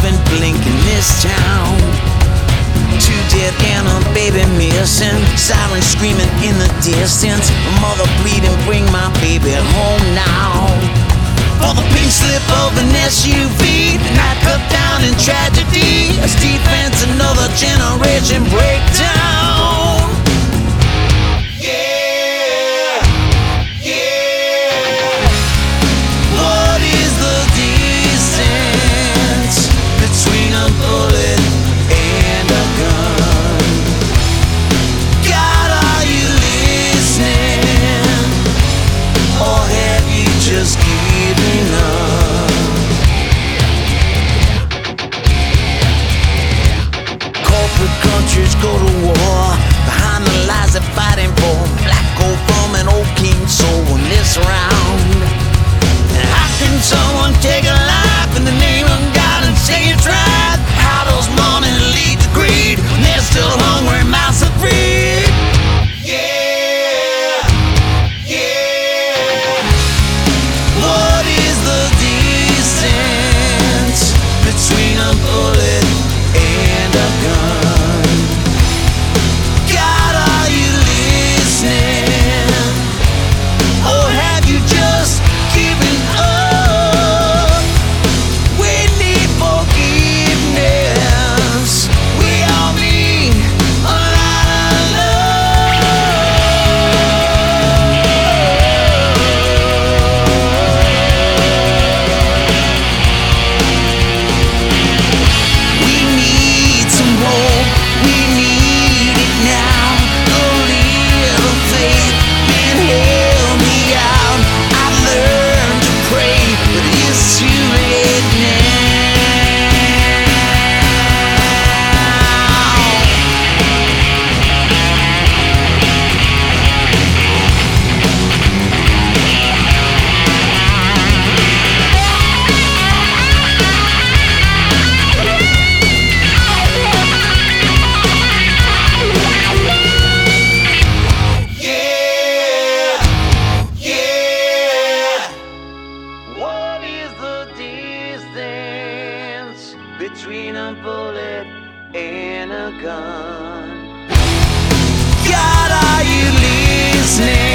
even blink in this town. Two dead and a baby missing, sirens screaming in the distance. Mother bleeding, bring my baby home now. For the pink slip of an SUV, not cut down in tragedy. As defense, another generation breakdown. go to between a bullet and a gun. God, are you listening?